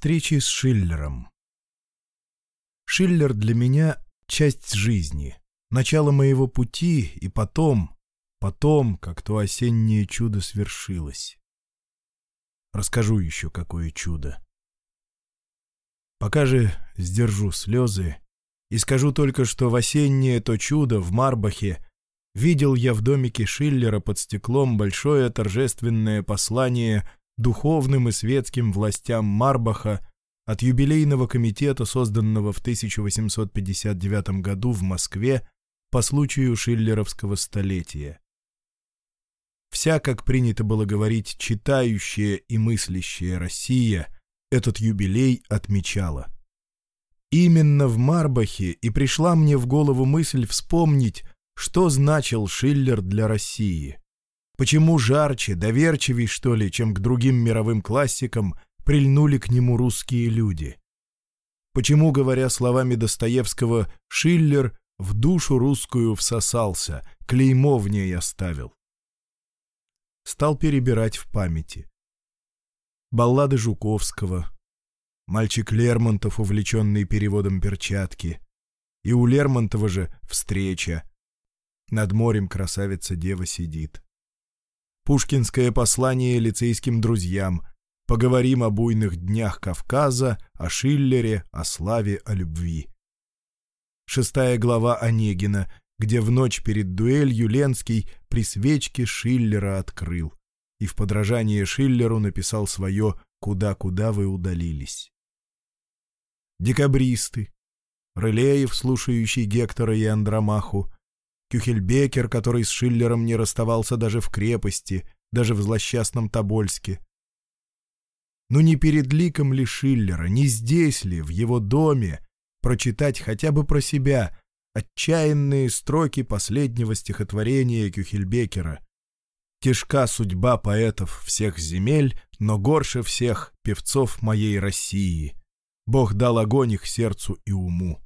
встречи с Шиллером. Шиллер для меня — часть жизни, начало моего пути и потом, потом, как то осеннее чудо свершилось. Расскажу еще, какое чудо. Пока же сдержу слезы и скажу только, что в осеннее то чудо в Марбахе видел я в домике Шиллера под стеклом большое торжественное послание — духовным и светским властям Марбаха от юбилейного комитета, созданного в 1859 году в Москве по случаю шиллеровского столетия. Вся, как принято было говорить, читающая и мыслящая Россия этот юбилей отмечала. Именно в Марбахе и пришла мне в голову мысль вспомнить, что значил Шиллер для России почему жарче, доверчивей, что ли, чем к другим мировым классикам, прильнули к нему русские люди? Почему, говоря словами Достоевского, Шиллер в душу русскую всосался, клеймо в ней оставил? Стал перебирать в памяти. Баллады Жуковского, мальчик Лермонтов, увлеченный переводом перчатки, и у Лермонтова же встреча. Над морем красавица-дева сидит пушкинское послание лицейским друзьям, поговорим о буйных днях Кавказа, о Шиллере, о славе, о любви. Шестая глава Онегина, где в ночь перед дуэлью Ленский при свечке Шиллера открыл и в подражание Шиллеру написал свое «Куда-куда вы удалились». Декабристы. Рылеев, слушающий Гектора и Андромаху, Кюхельбекер, который с Шиллером не расставался даже в крепости, даже в злосчастном Тобольске. Но не перед ликом ли Шиллера, не здесь ли, в его доме, прочитать хотя бы про себя отчаянные строки последнего стихотворения Кюхельбекера. «Тяжка судьба поэтов всех земель, но горше всех певцов моей России. Бог дал огонь их сердцу и уму».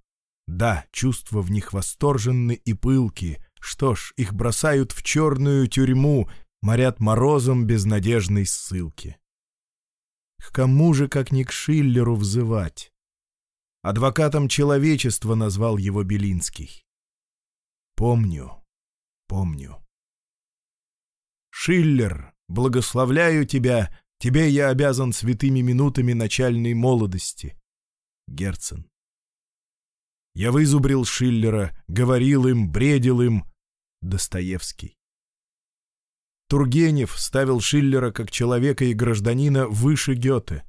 Да, чувства в них восторженны и пылки. Что ж, их бросают в черную тюрьму, морят морозом безнадежной ссылки. К кому же, как ни к Шиллеру, взывать? Адвокатом человечества назвал его Белинский. Помню, помню. Шиллер, благословляю тебя, тебе я обязан святыми минутами начальной молодости. Герцен. Я вызубрил Шиллера, говорил им, бредил им. Достоевский. Тургенев ставил Шиллера как человека и гражданина выше Гёте.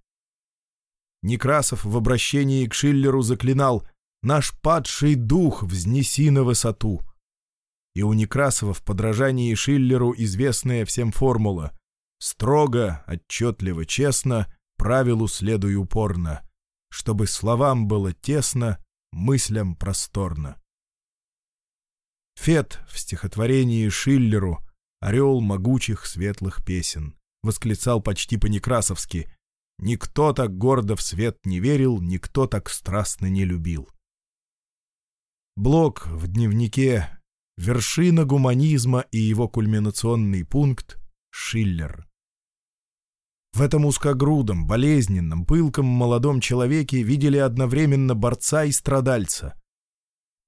Некрасов в обращении к Шиллеру заклинал «Наш падший дух взнеси на высоту». И у Некрасова в подражании Шиллеру известная всем формула «Строго, отчетливо, честно, правилу следуй упорно, чтобы словам было тесно, мыслям просторно. Фет в стихотворении Шиллеру «Орел могучих светлых песен» восклицал почти по-некрасовски «Никто так гордо в свет не верил, никто так страстно не любил». Блок в дневнике «Вершина гуманизма и его кульминационный пункт» Шиллер. В этом узкогрудом, болезненном, пылком молодом человеке видели одновременно борца и страдальца.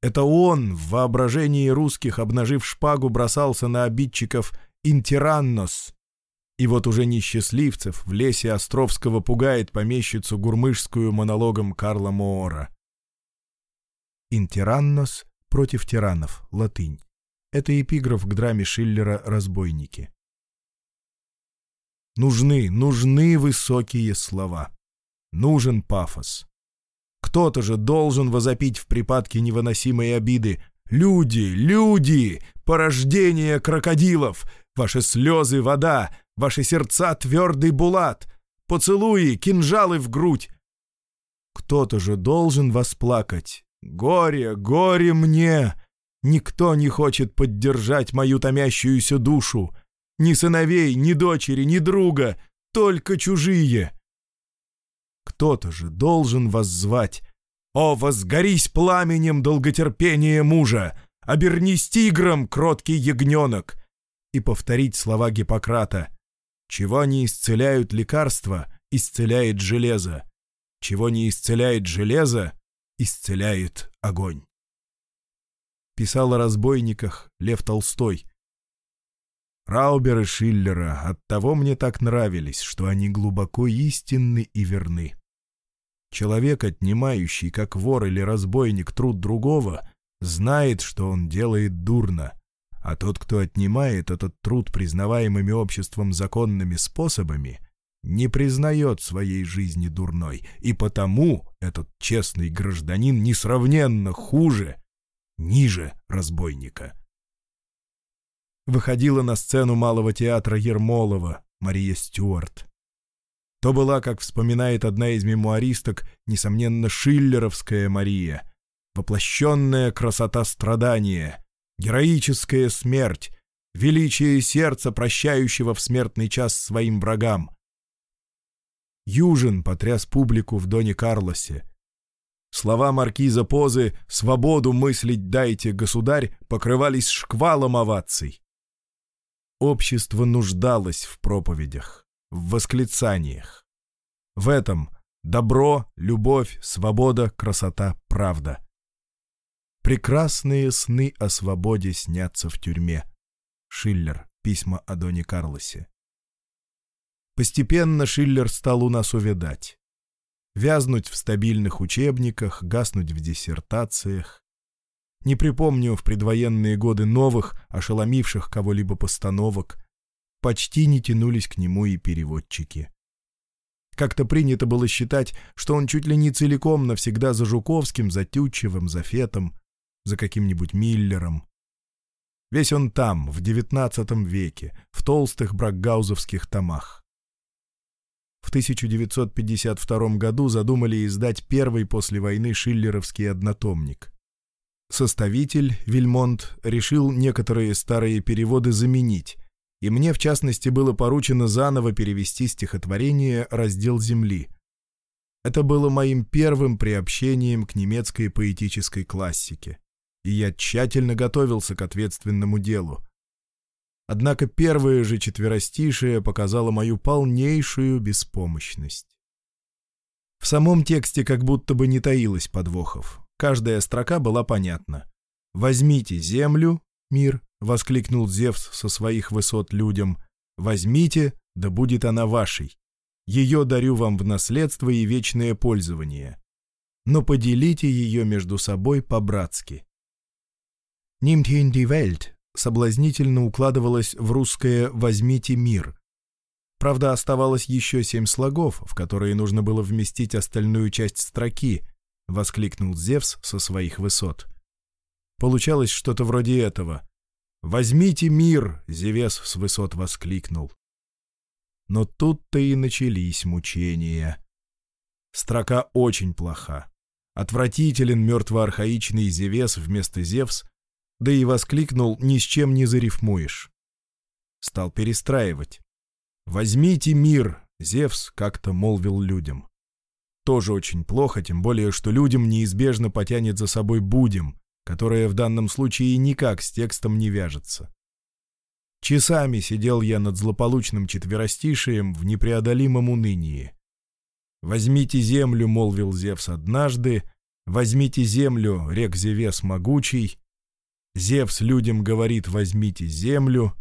Это он в воображении русских, обнажив шпагу, бросался на обидчиков «Интираннос». И вот уже несчастливцев в лесе Островского пугает помещицу гурмышскую монологом Карла Моора. «Интираннос» против тиранов, латынь. Это эпиграф к драме Шиллера «Разбойники» нужны, нужны высокие слова. Нужен пафос. Кто-то же должен возопить в припадке невыносимой обиды. «Люди! Люди! Порождение крокодилов! Ваши слезы — вода! Ваши сердца — твердый булат! Поцелуи, кинжалы в грудь!» Кто-то же должен вас плакать. «Горе, горе мне! Никто не хочет поддержать мою томящуюся душу! Ни сыновей, ни дочери, ни друга, только чужие. Кто-то же должен вас звать. О, возгорись пламенем долготерпения мужа! Обернись тигром, кроткий ягненок! И повторить слова Гиппократа. Чего не исцеляют лекарства, исцеляет железо. Чего не исцеляет железо, исцеляет огонь. Писал о разбойниках Лев Толстой, Раубер и Шиллера оттого мне так нравились, что они глубоко истинны и верны. Человек, отнимающий, как вор или разбойник, труд другого, знает, что он делает дурно, а тот, кто отнимает этот труд признаваемыми обществом законными способами, не признает своей жизни дурной, и потому этот честный гражданин несравненно хуже, ниже разбойника выходила на сцену Малого театра Ермолова Мария Стюарт. То была, как вспоминает одна из мемуаристок, несомненно, шиллеровская Мария, воплощенная красота страдания, героическая смерть, величие сердца, прощающего в смертный час своим врагам. Южин потряс публику в Доне Карлосе. Слова маркиза Позы «Свободу мыслить дайте, государь» покрывались шквалом оваций. Общество нуждалось в проповедях, в восклицаниях. В этом добро, любовь, свобода, красота, правда. Прекрасные сны о свободе снятся в тюрьме. Шиллер. Письма о Доне Карлосе. Постепенно Шиллер стал у нас увядать. Вязнуть в стабильных учебниках, гаснуть в диссертациях не припомню в предвоенные годы новых, ошеломивших кого-либо постановок. Почти не тянулись к нему и переводчики. Как-то принято было считать, что он чуть ли не целиком навсегда за Жуковским, за Тютчевым, за Фетом, за каким-нибудь Миллером. Весь он там, в девятнадцатом веке, в толстых бракгаузовских томах. В 1952 году задумали издать первый после войны шиллеровский однотомник составитель Вильмонт решил некоторые старые переводы заменить, и мне, в частности, было поручено заново перевести стихотворение «Раздел земли». Это было моим первым приобщением к немецкой поэтической классике, и я тщательно готовился к ответственному делу. Однако первое же четверостишее показало мою полнейшую беспомощность. В самом тексте как будто бы не таилось подвохов. Каждая строка была понятна. «Возьмите землю, мир», — воскликнул Зевс со своих высот людям. «Возьмите, да будет она вашей. Ее дарю вам в наследство и вечное пользование. Но поделите ее между собой по-братски». «Nimmt hin die Welt» соблазнительно укладывалось в русское «возьмите мир». Правда, оставалось еще семь слогов, в которые нужно было вместить остальную часть строки, — воскликнул Зевс со своих высот. Получалось что-то вроде этого. «Возьмите мир!» — Зевес с высот воскликнул. Но тут-то и начались мучения. Строка очень плоха. Отвратителен мертво-архаичный Зевес вместо Зевс, да и воскликнул «ни с чем не зарифмуешь». Стал перестраивать. «Возьмите мир!» — Зевс как-то молвил людям тоже очень плохо, тем более, что людям неизбежно потянет за собой «будем», которое в данном случае никак с текстом не вяжется. Часами сидел я над злополучным четверостишием в непреодолимом унынии. «Возьмите землю», — молвил Зевс однажды, «возьмите землю, рек Зевес могучий», Зевс людям говорит «возьмите землю».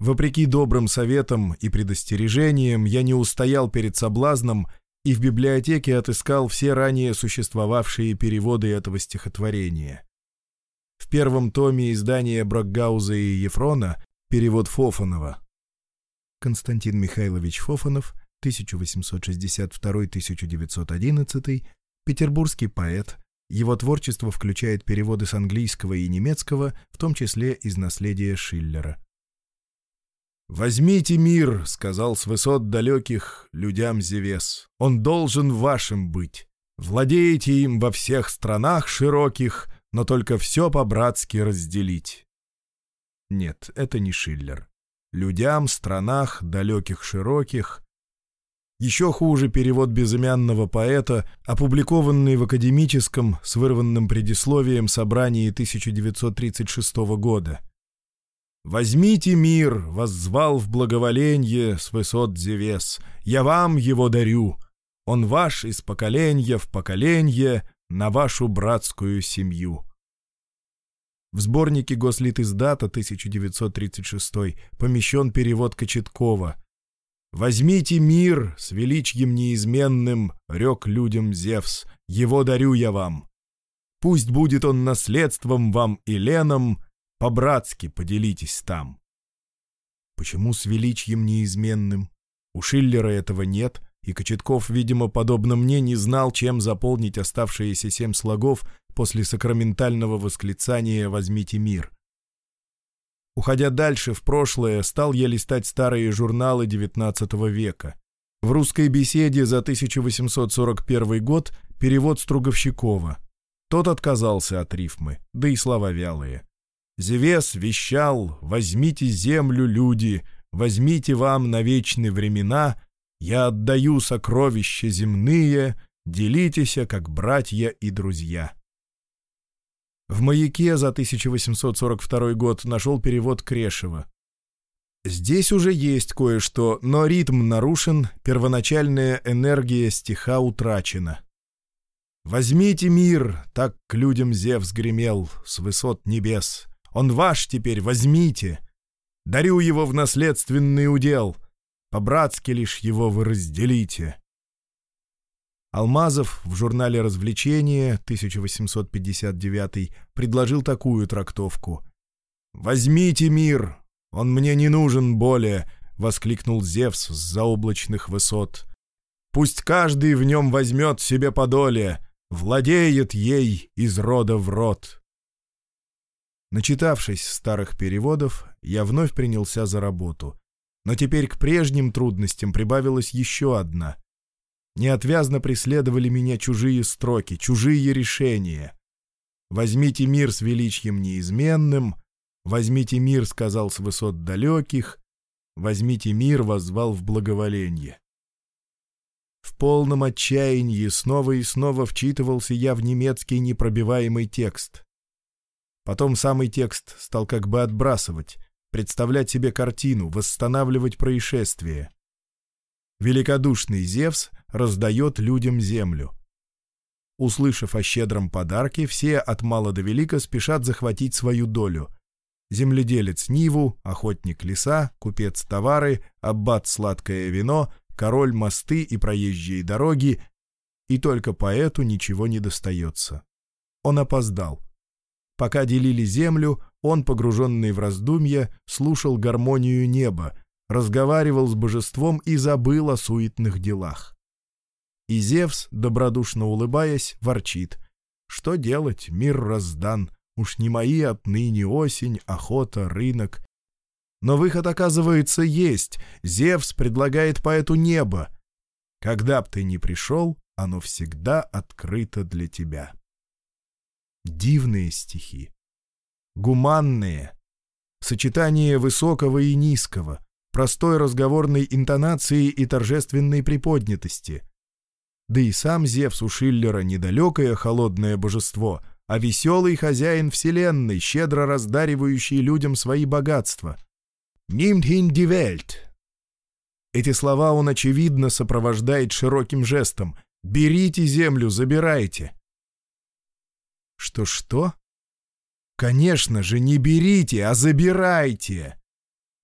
Вопреки добрым советам и предостережениям я не устоял перед соблазном и в библиотеке отыскал все ранее существовавшие переводы этого стихотворения. В первом томе издания Брокгауза и Ефрона перевод Фофанова. Константин Михайлович Фофанов, 1862-1911, петербургский поэт. Его творчество включает переводы с английского и немецкого, в том числе из наследия Шиллера. «Возьмите мир», — сказал с высот далеких людям Зевес. «Он должен вашим быть. Владеете им во всех странах широких, но только все по-братски разделить». Нет, это не Шиллер. Людям, странах, далеких, широких. Еще хуже перевод безымянного поэта, опубликованный в академическом с вырванным предисловием собрании 1936 года — Возьмите мир, воззвал в благоволенье с высот Зевес, я вам его дарю. Он ваш из поколенья в поколенье на вашу братскую семью. В сборнике гослит Гослитиздата 1936 помещен перевод Кочеткова. «Возьмите мир с величьем неизменным, рек людям Зевс, его дарю я вам. Пусть будет он наследством вам и леном, по-братски поделитесь там. Почему с величьем неизменным? У Шиллера этого нет, и Кочетков, видимо, подобно мне, не знал, чем заполнить оставшиеся семь слогов после сакраментального восклицания «Возьмите мир». Уходя дальше, в прошлое, стал я листать старые журналы XIX века. В «Русской беседе» за 1841 год перевод Струговщикова. Тот отказался от рифмы, да и слова вялые. Зевес вещал «Возьмите землю, люди, возьмите вам на вечные времена, я отдаю сокровища земные, делитесь, как братья и друзья». В «Маяке» за 1842 год нашел перевод Крешева. Здесь уже есть кое-что, но ритм нарушен, первоначальная энергия стиха утрачена. «Возьмите мир!» — так к людям Зевс гремел с высот небес — он ваш теперь, возьмите. Дарю его в наследственный удел. По-братски лишь его вы разделите. Алмазов в журнале «Развлечения» 1859 предложил такую трактовку. «Возьмите мир! Он мне не нужен более!» — воскликнул Зевс с заоблачных высот. «Пусть каждый в нем возьмет себе по доле, владеет ей из рода в род!» Начитавшись старых переводов, я вновь принялся за работу. Но теперь к прежним трудностям прибавилась еще одна. Неотвязно преследовали меня чужие строки, чужие решения. «Возьмите мир с величием неизменным», «Возьмите мир», — сказал с высот далеких, «Возьмите мир», — воззвал в благоволенье. В полном отчаянии снова и снова вчитывался я в немецкий непробиваемый текст. Потом самый текст стал как бы отбрасывать, представлять себе картину, восстанавливать происшествие. Великодушный Зевс раздает людям землю. Услышав о щедром подарке, все от мала до велика спешат захватить свою долю. Земледелец Ниву, охотник леса, купец товары, аббат сладкое вино, король мосты и проезжие дороги, и только поэту ничего не достается. Он опоздал. Пока делили землю, он, погруженный в раздумья, слушал гармонию неба, разговаривал с божеством и забыл о суетных делах. И Зевс, добродушно улыбаясь, ворчит. «Что делать? Мир раздан. Уж не мои отныне осень, охота, рынок. Но выход, оказывается, есть. Зевс предлагает поэту небо. Когда б ты ни пришел, оно всегда открыто для тебя. Дивные стихи. Гуманные. Сочетание высокого и низкого, простой разговорной интонации и торжественной приподнятости. Да и сам Зевс у Шиллера недалекое холодное божество, а веселый хозяин вселенной, щедро раздаривающий людям свои богатства. «Nimmt hin die Welt!» Эти слова он, очевидно, сопровождает широким жестом «Берите землю, забирайте!» Что-что? Конечно же, не берите, а забирайте.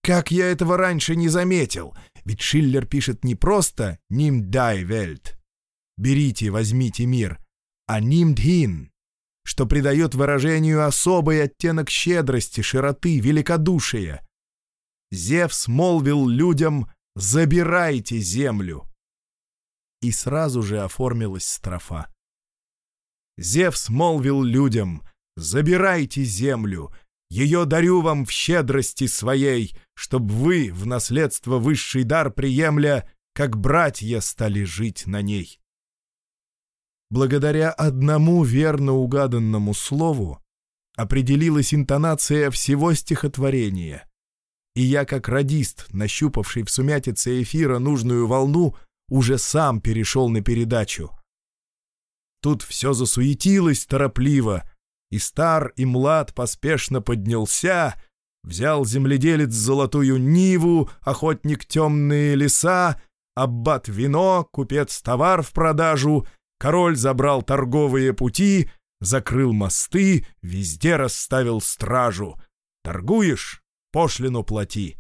Как я этого раньше не заметил, ведь Шиллер пишет не просто «Ним дай вельт» — «берите, возьмите мир», а «Ним дин», что придает выражению особый оттенок щедрости, широты, великодушия. Зевс молвил людям «забирайте землю». И сразу же оформилась строфа. Зевс молвил людям, «Забирайте землю, ее дарю вам в щедрости своей, чтобы вы, в наследство высший дар приемля, как братья стали жить на ней». Благодаря одному верно угаданному слову определилась интонация всего стихотворения, и я, как радист, нащупавший в сумятице эфира нужную волну, уже сам перешел на передачу — Тут все засуетилось торопливо, и стар, и млад поспешно поднялся, взял земледелец золотую ниву, охотник темные леса, аббат вино, купец товар в продажу, король забрал торговые пути, закрыл мосты, везде расставил стражу. Торгуешь — пошлину плати.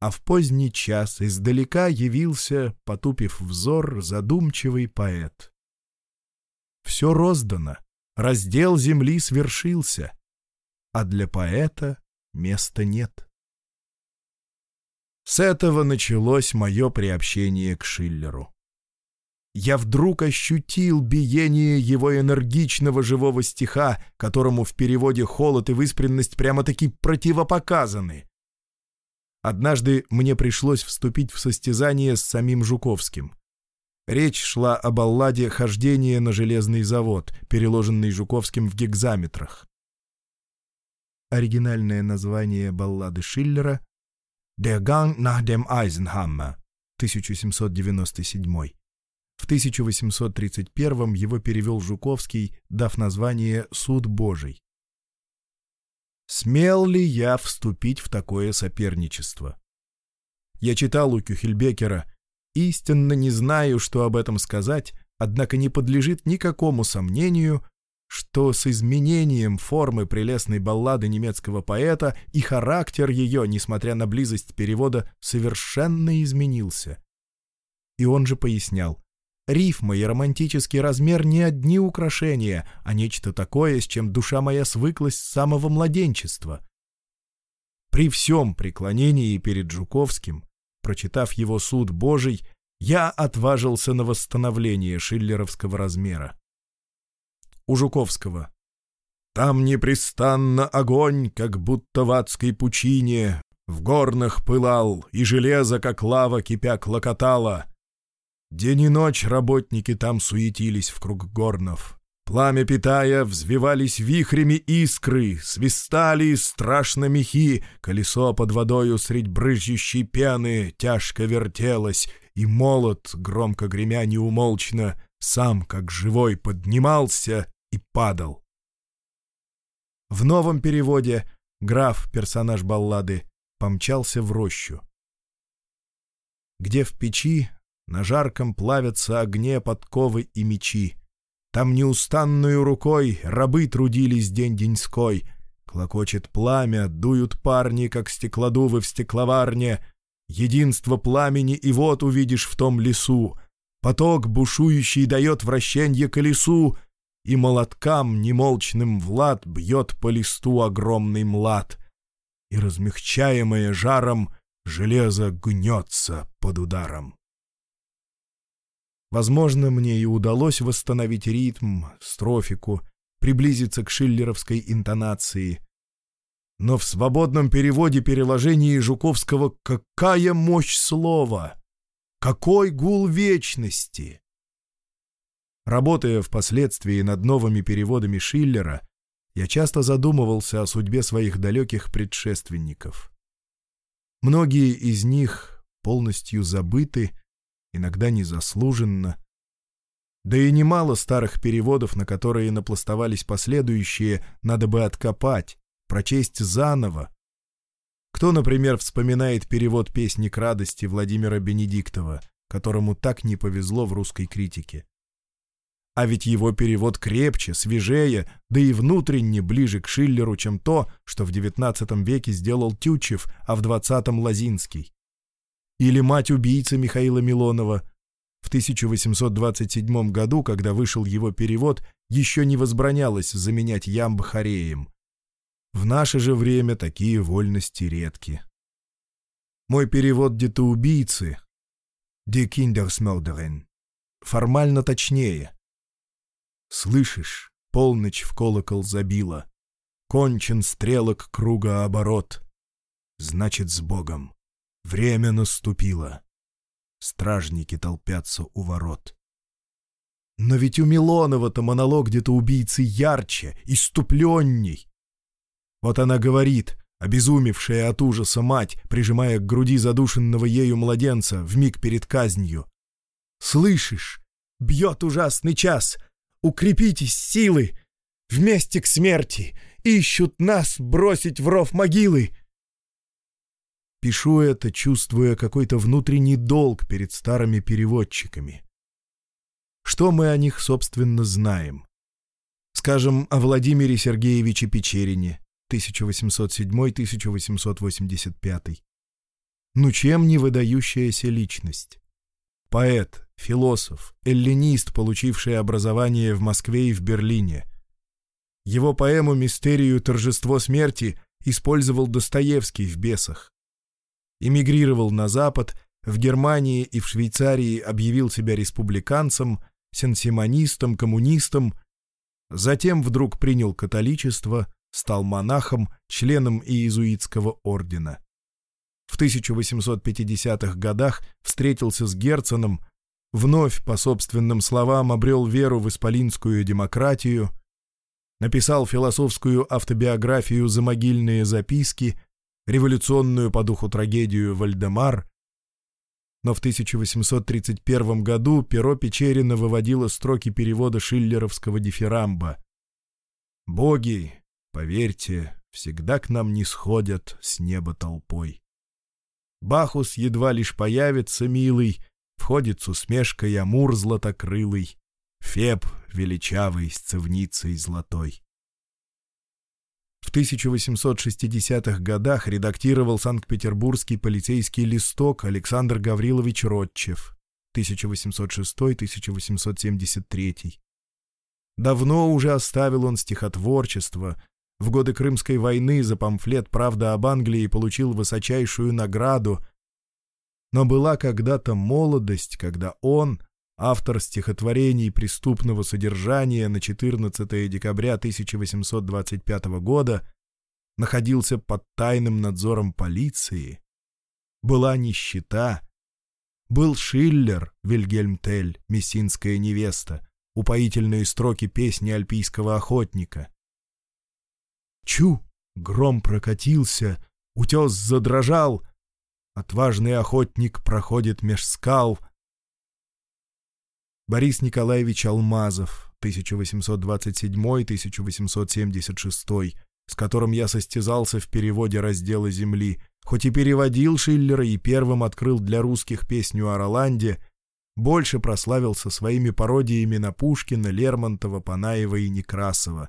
А в поздний час издалека явился, потупив взор, задумчивый поэт все роздано, раздел земли свершился, а для поэта места нет. С этого началось мое приобщение к Шиллеру. Я вдруг ощутил биение его энергичного живого стиха, которому в переводе холод и выспренность прямо-таки противопоказаны. Однажды мне пришлось вступить в состязание с самим Жуковским. Речь шла об алладе хождения на железный завод, переложенный Жуковским в гигзаметрах. Оригинальное название баллады Шиллера «Der Gang nach dem Eisenhammer» 1797. В 1831 его перевел Жуковский, дав название «Суд Божий». «Смел ли я вступить в такое соперничество?» Я читал у Кюхельбекера истинно не знаю, что об этом сказать, однако не подлежит никакому сомнению, что с изменением формы прелестной баллады немецкого поэта и характер ее, несмотря на близость перевода, совершенно изменился. И он же пояснял, рифма и романтический размер не одни украшения, а нечто такое, с чем душа моя свыклась с самого младенчества. При всем преклонении перед Жуковским прочитав его суд Божий, я отважился на восстановление шиллеровского размера. У Жуковского. «Там непрестанно огонь, как будто в адской пучине, в горных пылал, и железо, как лава, кипя клокотало. День и ночь работники там суетились в круг горнов, Пламя питая, взвивались вихрями искры, свистали страшно мехи, колесо под водою средь брызжущей пены тяжко вертелось, и молот, громко гремя неумолчно, сам, как живой, поднимался и падал. В новом переводе граф, персонаж баллады, помчался в рощу. Где в печи на жарком плавятся огне подковы и мечи, там неустанную рукой рабы трудились день-деньской. Клокочет пламя, дуют парни, как стеклодувы в стекловарне. Единство пламени и вот увидишь в том лесу. Поток бушующий дает вращенье колесу, и молоткам немолчным Влад бьет по листу огромный млад. И размягчаемое жаром железо гнется под ударом. Возможно, мне и удалось восстановить ритм, строфику, приблизиться к шиллеровской интонации. Но в свободном переводе переложении Жуковского «какая мощь слова!» «Какой гул вечности!» Работая впоследствии над новыми переводами Шиллера, я часто задумывался о судьбе своих далеких предшественников. Многие из них полностью забыты, иногда незаслуженно. Да и немало старых переводов, на которые напластовались последующие, надо бы откопать, прочесть заново. Кто, например, вспоминает перевод «Песни к радости» Владимира Бенедиктова, которому так не повезло в русской критике? А ведь его перевод крепче, свежее, да и внутренне ближе к Шиллеру, чем то, что в XIX веке сделал Тютчев, а в XX — Лозинский. Или мать убийцы Михаила Милонова. В 1827 году, когда вышел его перевод, еще не возбранялось заменять ямб хореем. В наше же время такие вольности редки. Мой перевод «Детоубийцы» «Die Kindersmörderin» формально точнее. Слышишь, полночь в колокол забила. Кончен стрелок круга оборот. Значит, с Богом. Время наступило. Стражники толпятся у ворот. Но ведь у Милонова-то монолог где-то убийцы ярче, иступленней. Вот она говорит, обезумевшая от ужаса мать, прижимая к груди задушенного ею младенца в миг перед казнью. «Слышишь? Бьет ужасный час! Укрепитесь силы! Вместе к смерти! Ищут нас бросить в ров могилы! пишу это, чувствуя какой-то внутренний долг перед старыми переводчиками. Что мы о них, собственно, знаем? Скажем, о Владимире Сергеевиче Печерине, 1807-1885. Ну чем не выдающаяся личность? Поэт, философ, эллинист, получивший образование в Москве и в Берлине. Его поэму «Мистерию торжество смерти» использовал Достоевский в «Бесах» эмигрировал на Запад, в Германии и в Швейцарии объявил себя республиканцем, сенсимонистом, коммунистом, затем вдруг принял католичество, стал монахом, членом иезуитского ордена. В 1850-х годах встретился с Герценом, вновь, по собственным словам, обрел веру в исполинскую демократию, написал философскую автобиографию «Замогильные записки», революционную по духу трагедию «Вальдемар», но в 1831 году перо Печерина выводило строки перевода шиллеровского дифирамба «Боги, поверьте, всегда к нам не сходят с неба толпой». Бахус едва лишь появится, милый, входит с усмешкой Амур златокрылый, Феб величавый с цевницей золотой. В 1860-х годах редактировал Санкт-Петербургский полицейский листок Александр Гаврилович Ротчев, 1806-1873. Давно уже оставил он стихотворчество. В годы Крымской войны за памфлет «Правда об Англии» получил высочайшую награду. Но была когда-то молодость, когда он, автор стихотворений преступного содержания на 14 декабря 1825 года, находился под тайным надзором полиции, была нищета, был Шиллер, Вильгельм Тель, «Мессинская невеста», упоительные строки песни альпийского охотника. Чу! Гром прокатился, утес задрожал, отважный охотник проходит меж скал — Борис Николаевич Алмазов, 1827-1876, с которым я состязался в переводе раздела «Земли», хоть и переводил Шиллера и первым открыл для русских песню о Роланде, больше прославился своими пародиями на Пушкина, Лермонтова, Панаева и Некрасова,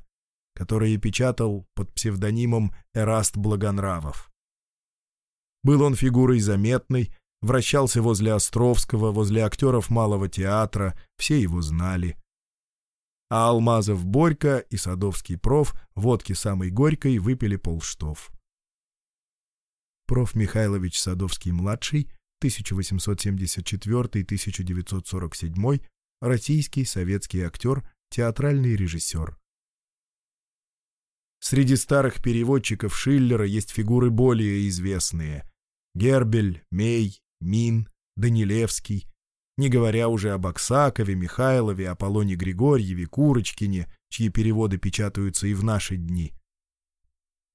которые печатал под псевдонимом Эраст Благонравов. Был он фигурой заметной, вращался возле Островского, возле актеров малого театра, все его знали. А Алмазов Борька и Садовский проф водки самой горькой выпили полштов. Проф. Михайлович Садовский-младший, 1874-1947, российский советский актер, театральный режиссер. Среди старых переводчиков Шиллера есть фигуры более известные — Гербель, Мей, Мин, Данилевский, не говоря уже об Аксакове, Михайлове, Аполлоне Григорьеве, Курочкине, чьи переводы печатаются и в наши дни.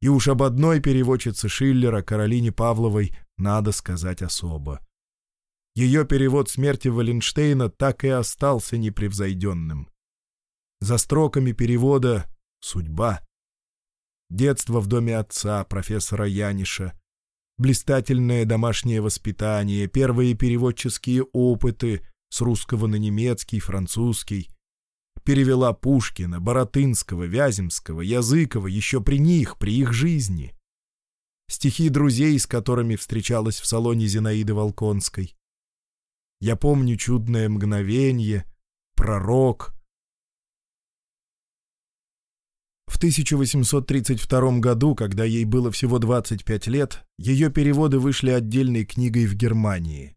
И уж об одной переводчице Шиллера, Каролине Павловой, надо сказать особо. Ее перевод смерти Валенштейна так и остался непревзойденным. За строками перевода «Судьба». Детство в доме отца, профессора Яниша, блистательное домашнее воспитание, первые переводческие опыты с русского на немецкий, французский. Перевела Пушкина, Боротынского, Вяземского, Языкова еще при них, при их жизни. Стихи друзей, с которыми встречалась в салоне Зинаиды Волконской. Я помню чудное мгновение, пророк, В 1832 году, когда ей было всего 25 лет, ее переводы вышли отдельной книгой в Германии.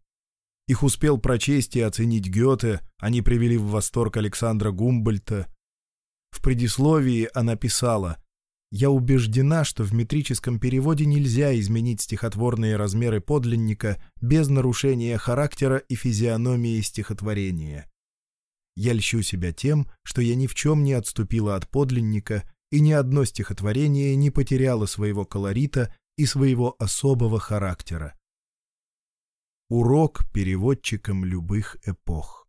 Их успел прочесть и оценить Гёте, они привели в восторг Александра Гумбольта. В предисловии она писала «Я убеждена, что в метрическом переводе нельзя изменить стихотворные размеры подлинника без нарушения характера и физиономии стихотворения. Я льщу себя тем, что я ни в чем не отступила от подлинника и ни одно стихотворение не потеряло своего колорита и своего особого характера. Урок переводчикам любых эпох.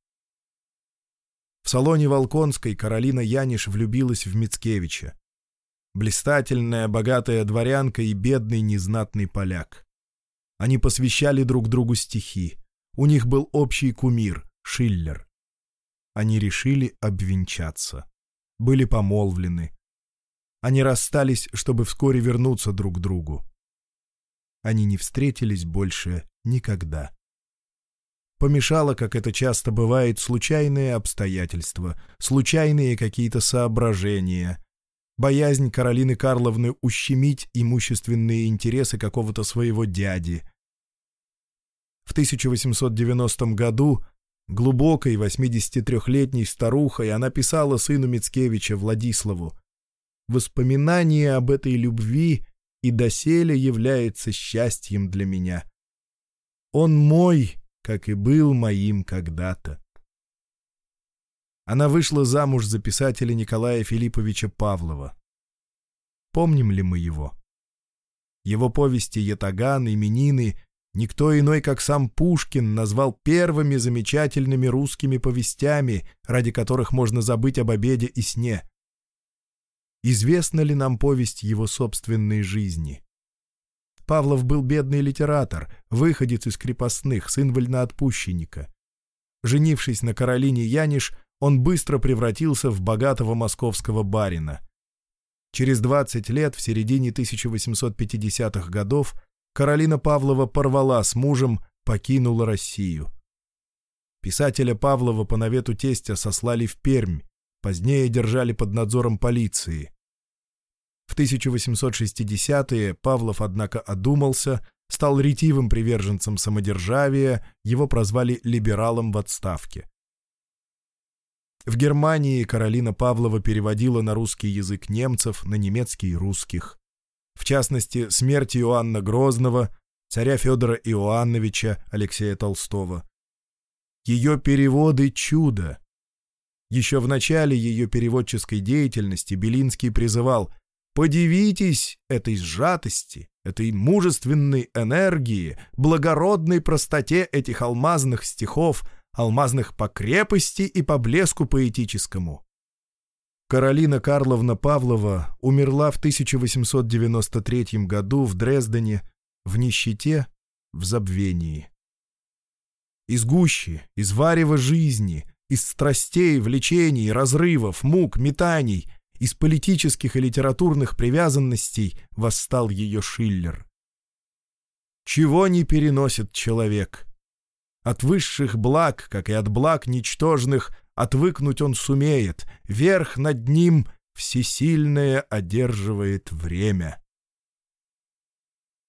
В салоне Волконской Каролина Яниш влюбилась в Мицкевича. Блистательная, богатая дворянка и бедный незнатный поляк. Они посвящали друг другу стихи. У них был общий кумир — Шиллер. Они решили обвенчаться. Были помолвлены — они расстались, чтобы вскоре вернуться друг к другу. Они не встретились больше никогда. Помешало, как это часто бывает, случайные обстоятельства, случайные какие-то соображения, боязнь Каролины Карловны ущемить имущественные интересы какого-то своего дяди. В 1890 году глубокой 83-летней старухой она писала сыну Мицкевича Владиславу Воспоминание об этой любви и доселе является счастьем для меня. Он мой, как и был моим когда-то. Она вышла замуж за писателя Николая Филипповича Павлова. Помним ли мы его? Его повести «Ятаган», «Именины» никто иной, как сам Пушкин, назвал первыми замечательными русскими повестями, ради которых можно забыть об обеде и сне. Известна ли нам повесть его собственной жизни? Павлов был бедный литератор, выходец из крепостных, сын вольноотпущенника. Женившись на Каролине Яниш, он быстро превратился в богатого московского барина. Через 20 лет, в середине 1850-х годов, Каролина Павлова порвала с мужем, покинула Россию. Писателя Павлова по навету тестя сослали в Пермь, позднее держали под надзором полиции. В 1860-е Павлов, однако, одумался, стал ретивым приверженцем самодержавия, его прозвали «либералом в отставке». В Германии Каролина Павлова переводила на русский язык немцев, на немецкий — русских. В частности, смерть Иоанна Грозного, царя Федора Иоанновича Алексея Толстого. Ее переводы — чудо. Еще в начале ее переводческой деятельности Белинский призывал «Подивитесь этой сжатости, этой мужественной энергии, благородной простоте этих алмазных стихов, алмазных по крепости и по блеску поэтическому». Каролина Карловна Павлова умерла в 1893 году в Дрездене в нищете, в забвении. Из гущи, из варева жизни, из страстей, влечений, разрывов, мук, метаний, из политических и литературных привязанностей восстал ее Шиллер. Чего не переносит человек? От высших благ, как и от благ ничтожных, отвыкнуть он сумеет, верх над ним всесильное одерживает время.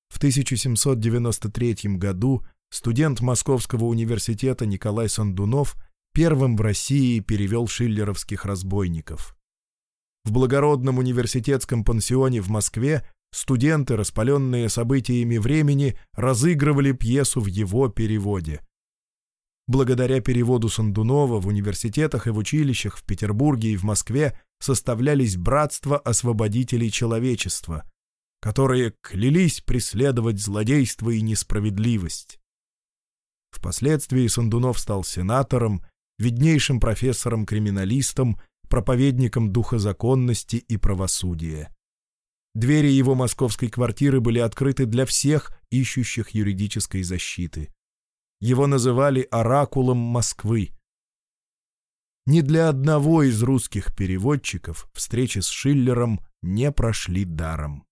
В 1793 году студент Московского университета Николай Сандунов – первым в России перевел шиллеровских разбойников. В благородном университетском пансионе в Москве студенты, распаленные событиями времени, разыгрывали пьесу в его переводе. Благодаря переводу Сандунова в университетах и в училищах в Петербурге и в Москве составлялись братства освободителей человечества, которые клялись преследовать злодейство и несправедливость. Впоследствии Сандунов стал сенатором, виднейшим профессором-криминалистом, проповедником духозаконности и правосудия. Двери его московской квартиры были открыты для всех, ищущих юридической защиты. Его называли «оракулом Москвы». Ни для одного из русских переводчиков встречи с Шиллером не прошли даром.